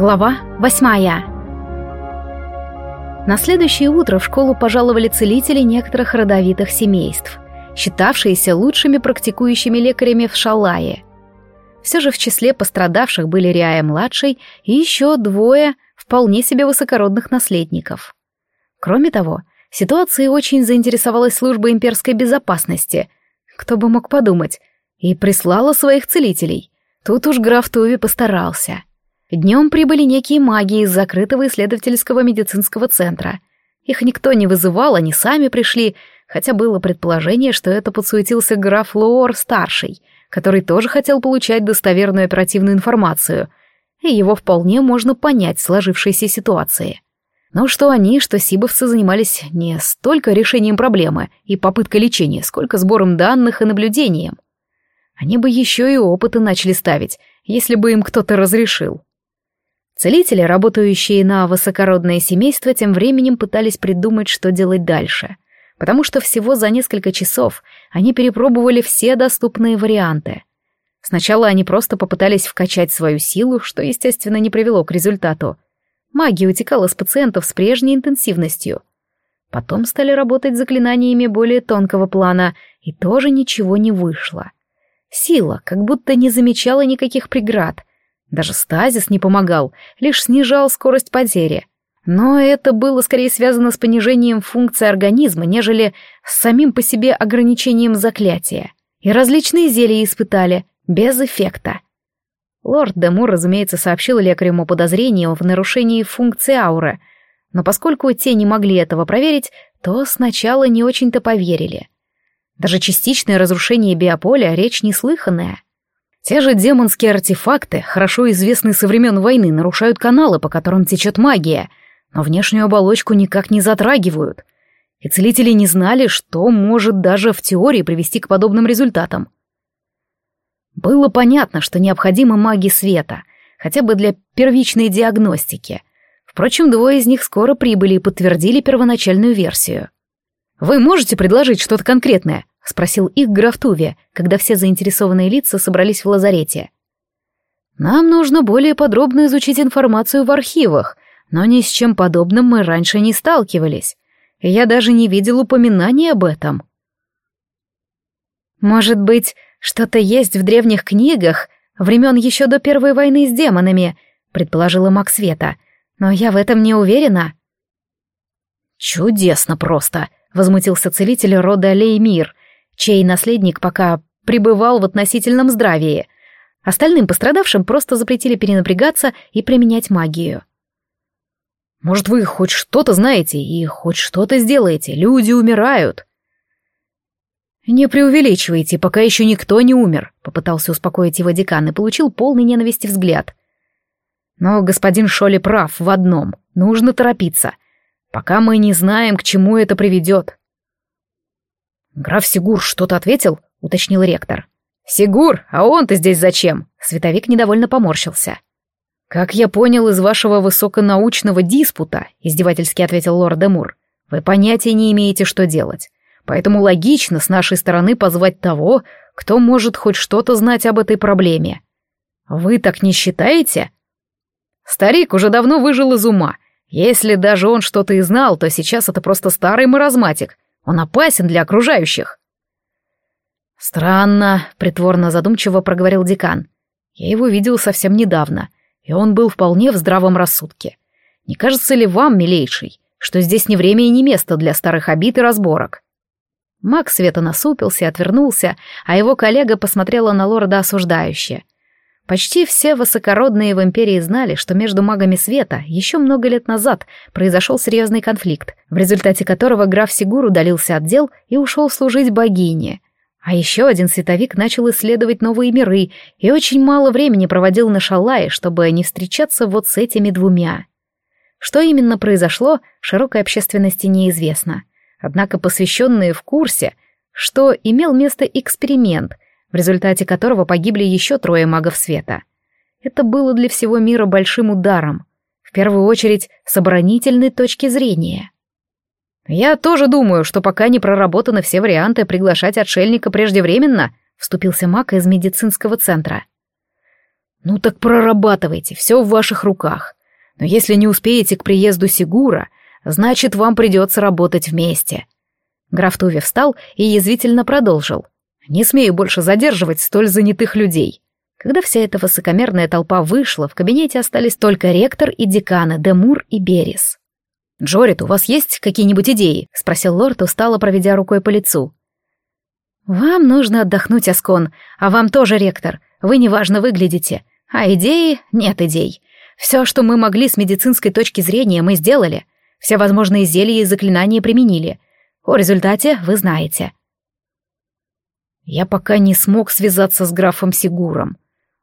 Глава восьмая. На следующее утро в школу пожаловали целители некоторых родовитых семейств, считавшиеся лучшими практикующими лекарями в Шалае. Все же в числе пострадавших были Риая-младший и еще двое вполне себе высокородных наследников. Кроме того, ситуацией очень заинтересовалась служба имперской безопасности, кто бы мог подумать, и прислала своих целителей. Тут уж граф Туви постарался. Днем прибыли некие маги из закрытого исследовательского медицинского центра. Их никто не вызывал, они сами пришли, хотя было предположение, что это подсуетился граф Лоор-старший, который тоже хотел получать достоверную оперативную информацию, и его вполне можно понять в сложившейся ситуации. Но что они, что сибовцы занимались не столько решением проблемы и попыткой лечения, сколько сбором данных и наблюдением. Они бы еще и опыты начали ставить, если бы им кто-то разрешил. Целители, работающие на высокородное семейство, тем временем пытались придумать, что делать дальше, потому что всего за несколько часов они перепробовали все доступные варианты. Сначала они просто попытались вкачать свою силу, что, естественно, не привело к результату. Магия утекала с пациентов с прежней интенсивностью. Потом стали работать заклинаниями более тонкого плана, и тоже ничего не вышло. Сила как будто не замечала никаких преград, даже стазис не помогал, лишь снижал скорость потери. Но это было скорее связано с понижением функции организма, нежели с самим по себе ограничением заклятия. И различные зелья испытали, без эффекта. Лорд Демур, разумеется, сообщил лекарям о подозрении в нарушении функции ауры, но поскольку те не могли этого проверить, то сначала не очень-то поверили. Даже частичное разрушение биополя — речь неслыханная — те же демонские артефакты, хорошо известные со времен войны, нарушают каналы, по которым течет магия, но внешнюю оболочку никак не затрагивают. И целители не знали, что может даже в теории привести к подобным результатам. Было понятно, что необходимы маги света, хотя бы для первичной диагностики. Впрочем, двое из них скоро прибыли и подтвердили первоначальную версию. «Вы можете предложить что-то конкретное?» — спросил их граф Туви, когда все заинтересованные лица собрались в лазарете. «Нам нужно более подробно изучить информацию в архивах, но ни с чем подобным мы раньше не сталкивались. Я даже не видел упоминаний об этом». «Может быть, что-то есть в древних книгах, времен еще до Первой войны с демонами», — предположила Максвета, «но я в этом не уверена». «Чудесно просто», — возмутился целитель рода Леймир, чей наследник пока пребывал в относительном здравии. Остальным пострадавшим просто запретили перенапрягаться и применять магию. «Может, вы хоть что-то знаете и хоть что-то сделаете? Люди умирают!» «Не преувеличивайте, пока еще никто не умер», — попытался успокоить его декан и получил полный ненависти взгляд. «Но господин Шоли прав в одном. Нужно торопиться. Пока мы не знаем, к чему это приведет». «Граф Сигур что-то ответил?» — уточнил ректор. «Сигур, а он-то здесь зачем?» — Световик недовольно поморщился. «Как я понял из вашего высоконаучного диспута», — издевательски ответил лорд Демур, — «вы понятия не имеете, что делать. Поэтому логично с нашей стороны позвать того, кто может хоть что-то знать об этой проблеме. Вы так не считаете?» Старик уже давно выжил из ума. Если даже он что-то и знал, то сейчас это просто старый маразматик, он опасен для окружающих. Странно, притворно задумчиво проговорил декан. Я его видел совсем недавно, и он был вполне в здравом рассудке. Не кажется ли вам, милейший, что здесь не время и не место для старых обид и разборок? Макс Света насупился и отвернулся, а его коллега посмотрела на лорда осуждающе — Почти все высокородные в империи знали, что между магами света еще много лет назад произошел серьезный конфликт, в результате которого граф Сигур удалился от дел и ушел служить богине. А еще один световик начал исследовать новые миры и очень мало времени проводил на Шалае, чтобы не встречаться вот с этими двумя. Что именно произошло, широкой общественности неизвестно. Однако посвященные в курсе, что имел место эксперимент — в результате которого погибли еще трое магов света. Это было для всего мира большим ударом, в первую очередь с оборонительной точки зрения. «Я тоже думаю, что пока не проработаны все варианты приглашать отшельника преждевременно», вступился маг из медицинского центра. Ну так прорабатывайте, все в ваших руках. Но если не успеете к приезду Сигура, значит, вам придется работать вместе. Граф Туви встал и язвительно продолжил. Не смею больше задерживать столь занятых людей. Когда вся эта высокомерная толпа вышла, в кабинете остались только ректор и деканы Демур и Берис. «Джорит, у вас есть какие-нибудь идеи?» — спросил лорд, устало проведя рукой по лицу. «Вам нужно отдохнуть, Аскон, а вам тоже, ректор. Вы неважно выглядите. А идеи — нет идей. Все, что мы могли с медицинской точки зрения, мы сделали. Все возможные зелья и заклинания применили. О результате вы знаете». Я пока не смог связаться с графом Сигуром.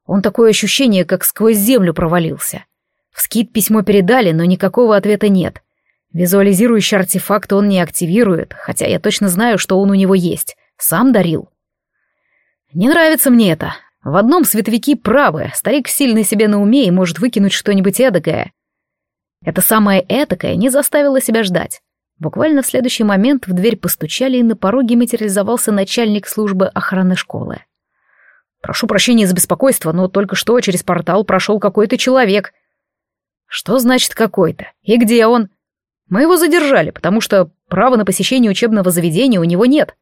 Он такое ощущение, как сквозь землю провалился. В скид письмо передали, но никакого ответа нет. Визуализирующий артефакт он не активирует, хотя я точно знаю, что он у него есть. Сам дарил. Не нравится мне это. В одном световики правы, старик сильно себе на уме и может выкинуть что-нибудь эдакое. Это самое эдакое не заставило себя ждать. Буквально в следующий момент в дверь постучали, и на пороге материализовался начальник службы охраны школы. Прошу прощения за беспокойство, но только что через портал прошел какой-то человек. Что значит какой-то? И где он? Мы его задержали, потому что права на посещение учебного заведения у него нет.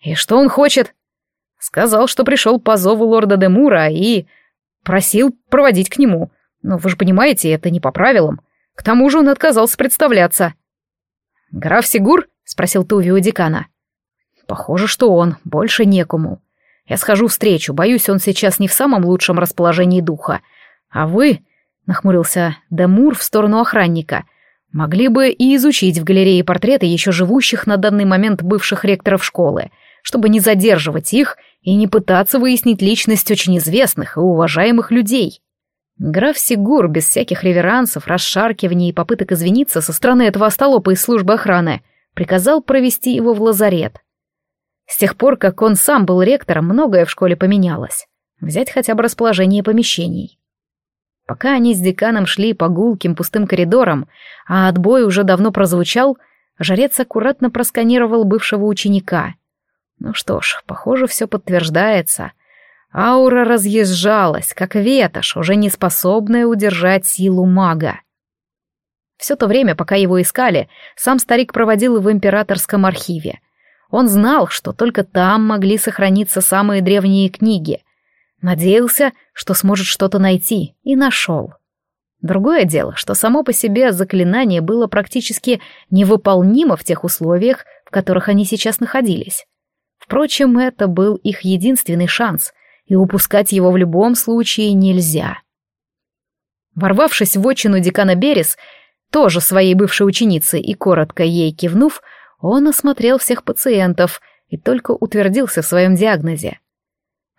И что он хочет? Сказал, что пришел по зову лорда Демура и просил проводить к нему. Но вы же понимаете, это не по правилам. К тому же он отказался представляться. «Граф Сигур?» — спросил Туви у декана. «Похоже, что он, больше некому. Я схожу встречу, боюсь, он сейчас не в самом лучшем расположении духа. А вы, — нахмурился Демур в сторону охранника, — могли бы и изучить в галерее портреты еще живущих на данный момент бывших ректоров школы, чтобы не задерживать их и не пытаться выяснить личность очень известных и уважаемых людей. Граф Сигур, без всяких реверансов, расшаркиваний и попыток извиниться со стороны этого остолопа из службы охраны, приказал провести его в лазарет — с тех пор, как он сам был ректором, многое в школе поменялось. Взять хотя бы расположение помещений. Пока они с деканом шли по гулким пустым коридорам, а отбой уже давно прозвучал, жрец аккуратно просканировал бывшего ученика. Ну что ж, похоже, все подтверждается. Аура разъезжалась, как ветошь, уже не способная удержать силу мага. Все то время, пока его искали, сам старик проводил в императорском архиве — он знал, что только там могли сохраниться самые древние книги. Надеялся, что сможет что-то найти, и нашел. Другое дело, что само по себе заклинание было практически невыполнимо в тех условиях, в которых они сейчас находились. Впрочем, это был их единственный шанс, и упускать его в любом случае нельзя. Ворвавшись в отчину декана Берес, тоже своей бывшей ученицы, и коротко ей кивнув, он осмотрел всех пациентов и только утвердился в своем диагнозе.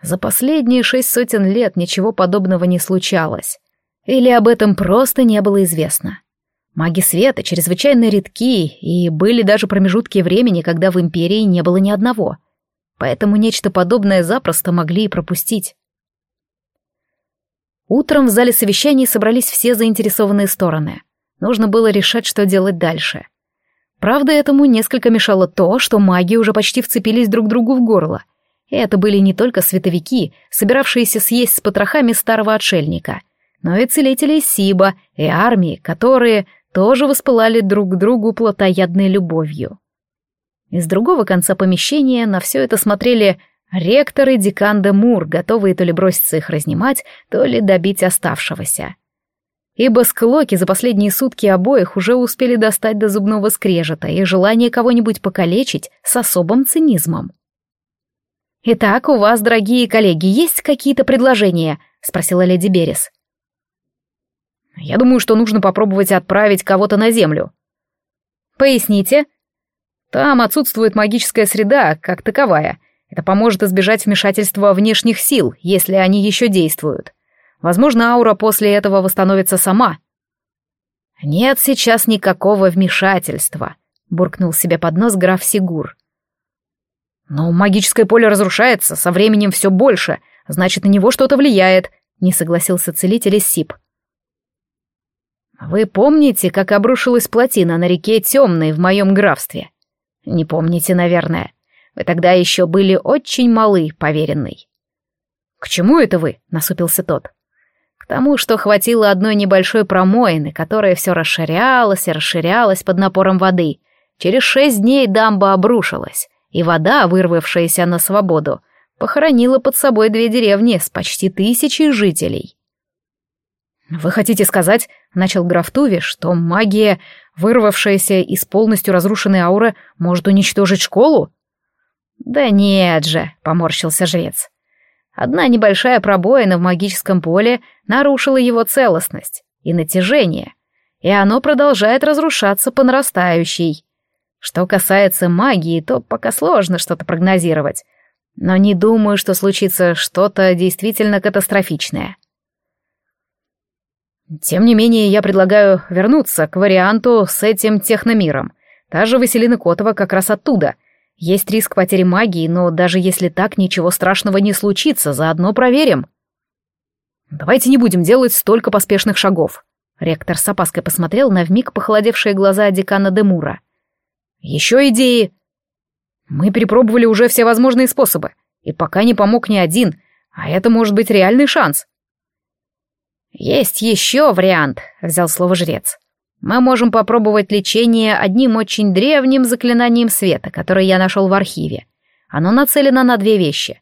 За последние шесть сотен лет ничего подобного не случалось. Или об этом просто не было известно. Маги света чрезвычайно редки, и были даже промежутки времени, когда в Империи не было ни одного. Поэтому нечто подобное запросто могли и пропустить. Утром в зале совещаний собрались все заинтересованные стороны. Нужно было решать, что делать дальше — Правда, этому несколько мешало то, что маги уже почти вцепились друг другу в горло. И это были не только световики, собиравшиеся съесть с потрохами старого отшельника, но и целители Сиба и армии, которые тоже воспылали друг к другу плотоядной любовью. Из другого конца помещения на все это смотрели ректор и декан де Мур, готовые то ли броситься их разнимать, то ли добить оставшегося ибо склоки за последние сутки обоих уже успели достать до зубного скрежета и желание кого-нибудь покалечить с особым цинизмом. «Итак, у вас, дорогие коллеги, есть какие-то предложения?» — спросила леди Берес. «Я думаю, что нужно попробовать отправить кого-то на Землю». «Поясните?» «Там отсутствует магическая среда, как таковая. Это поможет избежать вмешательства внешних сил, если они еще действуют. Возможно, аура после этого восстановится сама. «Нет сейчас никакого вмешательства», — буркнул себе под нос граф Сигур. «Но магическое поле разрушается, со временем все больше, значит, на него что-то влияет», — не согласился целитель из СИП. «Вы помните, как обрушилась плотина на реке Темной в моем графстве? Не помните, наверное. Вы тогда еще были очень малы, поверенный. «К чему это вы?» — насупился тот. «К тому, что хватило одной небольшой промоины, которая все расширялась и расширялась под напором воды. Через шесть дней дамба обрушилась, и вода, вырвавшаяся на свободу, похоронила под собой две деревни с почти тысячей жителей». «Вы хотите сказать, — начал граф Туви, — что магия, вырвавшаяся из полностью разрушенной ауры, может уничтожить школу?» «Да нет же», — поморщился жрец. Одна небольшая пробоина в магическом поле нарушила его целостность и натяжение, и оно продолжает разрушаться по нарастающей. Что касается магии, то пока сложно что-то прогнозировать, но не думаю, что случится что-то действительно катастрофичное. Тем не менее, я предлагаю вернуться к варианту с этим техномиром. Та же Василина Котова как раз оттуда — есть риск потери магии, но даже если так, ничего страшного не случится, заодно проверим. Давайте не будем делать столько поспешных шагов. Ректор с опаской посмотрел на вмиг похолодевшие глаза декана Демура. Еще идеи? Мы перепробовали уже все возможные способы, и пока не помог ни один, а это может быть реальный шанс. Есть еще вариант, взял слово жрец. Мы можем попробовать лечение одним очень древним заклинанием света, которое я нашел в архиве. Оно нацелено на две вещи.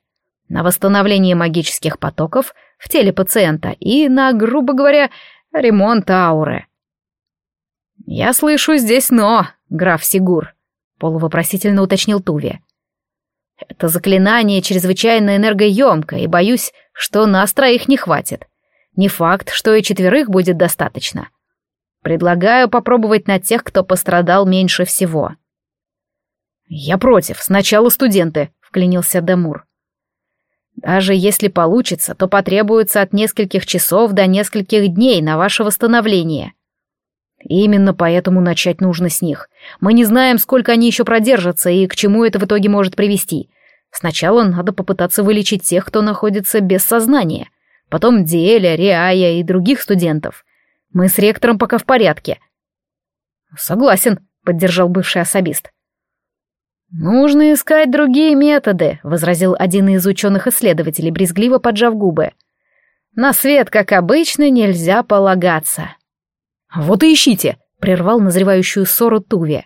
На восстановление магических потоков в теле пациента и на, грубо говоря, ремонт ауры. «Я слышу здесь «но», граф Сигур», — полувопросительно уточнил Туви. «Это заклинание чрезвычайно энергоемкое, и боюсь, что нас троих не хватит. Не факт, что и четверых будет достаточно. Предлагаю попробовать на тех, кто пострадал меньше всего. Я против, сначала студенты, вклинился Демур. Даже если получится, то потребуется от нескольких часов до нескольких дней на ваше восстановление. Именно поэтому начать нужно с них. Мы не знаем, сколько они еще продержатся и к чему это в итоге может привести. Сначала надо попытаться вылечить тех, кто находится без сознания. Потом Диэля, Риая и других студентов. Мы с ректором пока в порядке. Согласен, поддержал бывший особист. «Нужно искать другие методы», — возразил один из ученых-исследователей, брезгливо поджав губы. «На свет, как обычно, нельзя полагаться». «Вот и ищите», — прервал назревающую ссору Туви.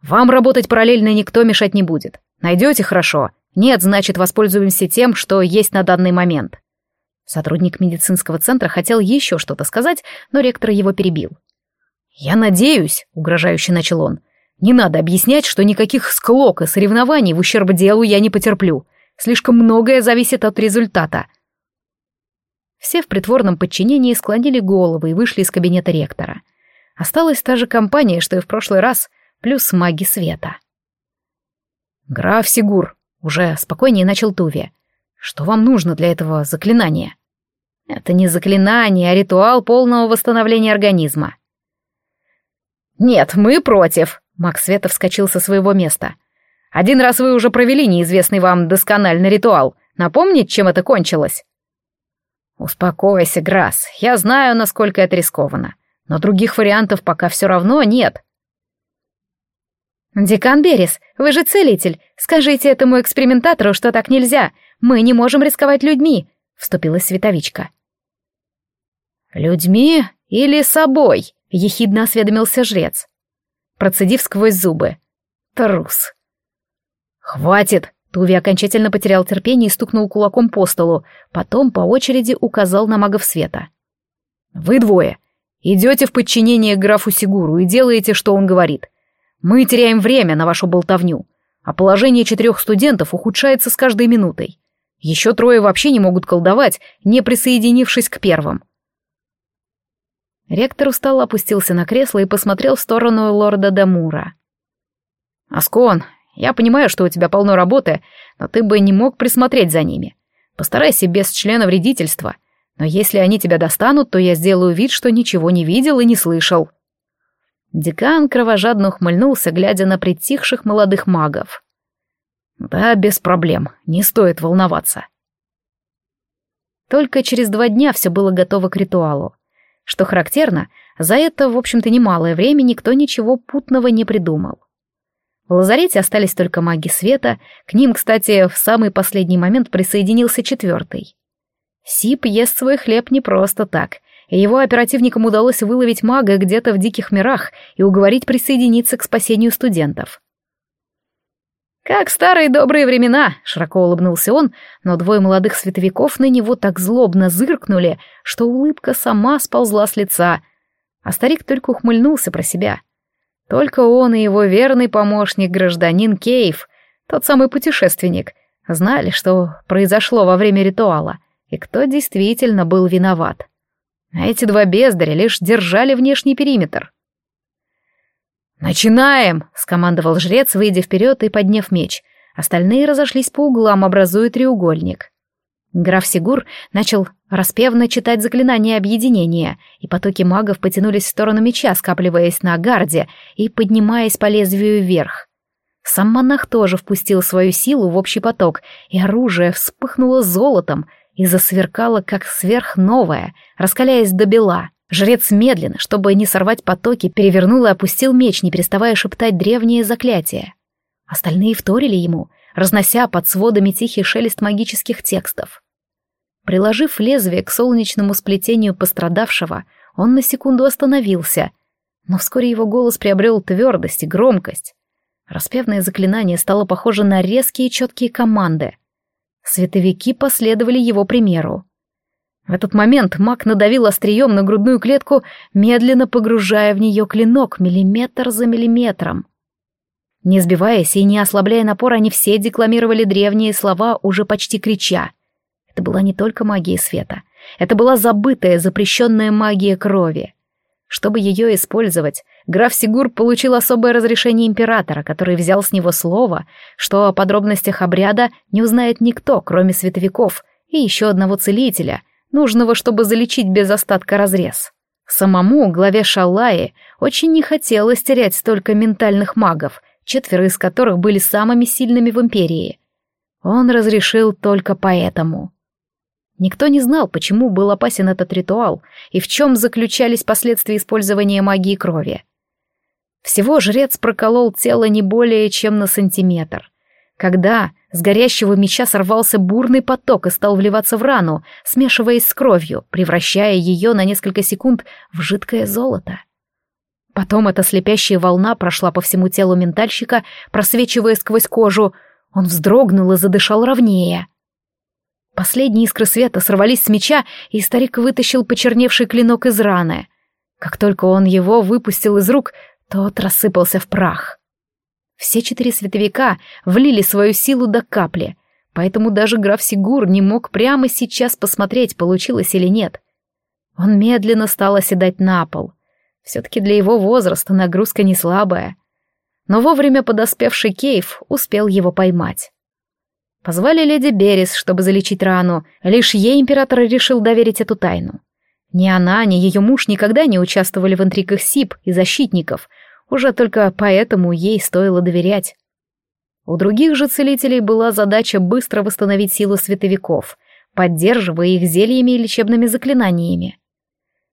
«Вам работать параллельно никто мешать не будет. Найдете — хорошо. Нет, значит, воспользуемся тем, что есть на данный момент». Сотрудник медицинского центра хотел еще что-то сказать, но ректор его перебил. «Я надеюсь», — угрожающе начал он, — «не надо объяснять, что никаких склок и соревнований в ущерб делу я не потерплю. Слишком многое зависит от результата». Все в притворном подчинении склонили головы и вышли из кабинета ректора. Осталась та же компания, что и в прошлый раз, плюс маги света. «Граф Сигур», — уже спокойнее начал Туви, — что вам нужно для этого заклинания? Это не заклинание, а ритуал полного восстановления организма. Нет, мы против. Макс Света вскочил со своего места. Один раз вы уже провели неизвестный вам доскональный ритуал. Напомнить, чем это кончилось? Успокойся, Грасс. Я знаю, насколько это рискованно. Но других вариантов пока все равно нет. «Декан Берес, вы же целитель. Скажите этому экспериментатору, что так нельзя. Мы не можем рисковать людьми», — вступилась Световичка. «Людьми или собой?» — ехидно осведомился жрец, процедив сквозь зубы. «Трус». «Хватит!» — Туви окончательно потерял терпение и стукнул кулаком по столу, потом по очереди указал на магов света. «Вы двое. Идете в подчинение графу Сигуру и делаете, что он говорит. Мы теряем время на вашу болтовню, а положение четырех студентов ухудшается с каждой минутой. Еще трое вообще не могут колдовать, не присоединившись к первым. Ректор устало опустился на кресло и посмотрел в сторону лорда Дамура. «Аскон, я понимаю, что у тебя полно работы, но ты бы не мог присмотреть за ними. Постарайся без члена вредительства, но если они тебя достанут, то я сделаю вид, что ничего не видел и не слышал». Декан кровожадно ухмыльнулся, глядя на притихших молодых магов. Да, без проблем, не стоит волноваться. Только через два дня все было готово к ритуалу. Что характерно, за это, в общем-то, немалое время никто ничего путного не придумал. В лазарете остались только маги света, к ним, кстати, в самый последний момент присоединился четвертый. Сип ест свой хлеб не просто так, и его оперативникам удалось выловить мага где-то в диких мирах и уговорить присоединиться к спасению студентов. «Как старые добрые времена!» — широко улыбнулся он, но двое молодых световиков на него так злобно зыркнули, что улыбка сама сползла с лица, а старик только ухмыльнулся про себя. Только он и его верный помощник, гражданин Кейв, тот самый путешественник, знали, что произошло во время ритуала, и кто действительно был виноват. А эти два бездаря лишь держали внешний периметр. «Начинаем!» — скомандовал жрец, выйдя вперед и подняв меч. Остальные разошлись по углам, образуя треугольник. Граф Сигур начал распевно читать заклинание объединения, и потоки магов потянулись в сторону меча, скапливаясь на гарде и поднимаясь по лезвию вверх. Сам монах тоже впустил свою силу в общий поток, и оружие вспыхнуло золотом и засверкало, как сверхновое, раскаляясь до бела. Жрец медленно, чтобы не сорвать потоки, перевернул и опустил меч, не переставая шептать древние заклятия. Остальные вторили ему, разнося под сводами тихий шелест магических текстов. Приложив лезвие к солнечному сплетению пострадавшего, он на секунду остановился, но вскоре его голос приобрел твердость и громкость. Распевное заклинание стало похоже на резкие четкие команды. Световики последовали его примеру. В этот момент маг надавил острием на грудную клетку, медленно погружая в нее клинок миллиметр за миллиметром. Не сбиваясь и не ослабляя напор, они все декламировали древние слова, уже почти крича. Это была не только магия света. Это была забытая, запрещенная магия крови. Чтобы ее использовать, граф Сигур получил особое разрешение императора, который взял с него слово, что о подробностях обряда не узнает никто, кроме световиков и еще одного целителя — нужного, чтобы залечить без остатка разрез. Самому, главе Шаллаи, очень не хотелось терять столько ментальных магов, четверо из которых были самыми сильными в империи. Он разрешил только поэтому. Никто не знал, почему был опасен этот ритуал и в чем заключались последствия использования магии крови. Всего жрец проколол тело не более чем на сантиметр. Когда с горящего меча сорвался бурный поток и стал вливаться в рану, смешиваясь с кровью, превращая ее на несколько секунд в жидкое золото. Потом эта слепящая волна прошла по всему телу ментальщика, просвечивая сквозь кожу. Он вздрогнул и задышал ровнее. Последние искры света сорвались с меча, и старик вытащил почерневший клинок из раны. Как только он его выпустил из рук, тот рассыпался в прах. Все четыре световика влили свою силу до капли, поэтому даже граф Сигур не мог прямо сейчас посмотреть, получилось или нет. Он медленно стал оседать на пол. Все-таки для его возраста нагрузка не слабая. Но вовремя подоспевший Кейв успел его поймать. Позвали леди Берес, чтобы залечить рану, лишь ей император решил доверить эту тайну. Ни она, ни ее муж никогда не участвовали в интригах СИП и защитников — уже только поэтому ей стоило доверять. У других же целителей была задача быстро восстановить силу световиков, поддерживая их зельями и лечебными заклинаниями.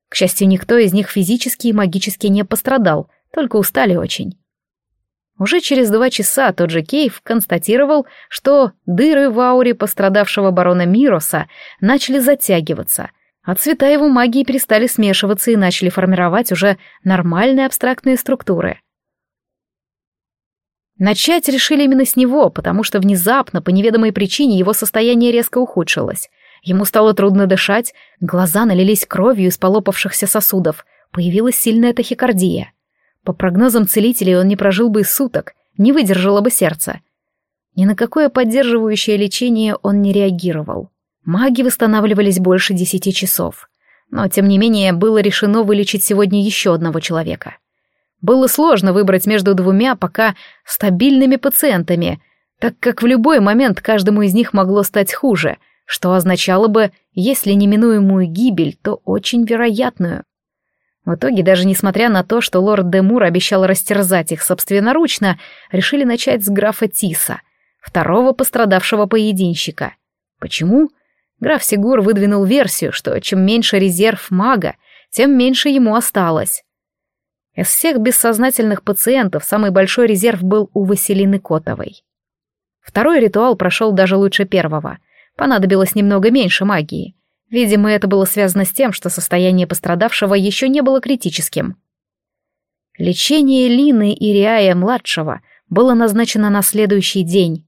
К счастью, никто из них физически и магически не пострадал, только устали очень. Уже через два часа тот же Кейв констатировал, что дыры в ауре пострадавшего барона Мироса начали затягиваться — а цвета его магии перестали смешиваться и начали формировать уже нормальные абстрактные структуры. Начать решили именно с него, потому что внезапно, по неведомой причине, его состояние резко ухудшилось. Ему стало трудно дышать, глаза налились кровью из полопавшихся сосудов, появилась сильная тахикардия. По прогнозам целителей он не прожил бы и суток, не выдержало бы сердце. Ни на какое поддерживающее лечение он не реагировал. Маги восстанавливались больше десяти часов. Но, тем не менее, было решено вылечить сегодня еще одного человека. Было сложно выбрать между двумя пока стабильными пациентами, так как в любой момент каждому из них могло стать хуже, что означало бы, если неминуемую гибель, то очень вероятную. В итоге, даже несмотря на то, что лорд Демур обещал растерзать их собственноручно, решили начать с графа Тиса, второго пострадавшего поединщика. Почему? Граф Сигур выдвинул версию, что чем меньше резерв мага, тем меньше ему осталось. Из всех бессознательных пациентов самый большой резерв был у Василины Котовой. Второй ритуал прошел даже лучше первого. Понадобилось немного меньше магии. Видимо, это было связано с тем, что состояние пострадавшего еще не было критическим. Лечение Лины и Риая-младшего было назначено на следующий день.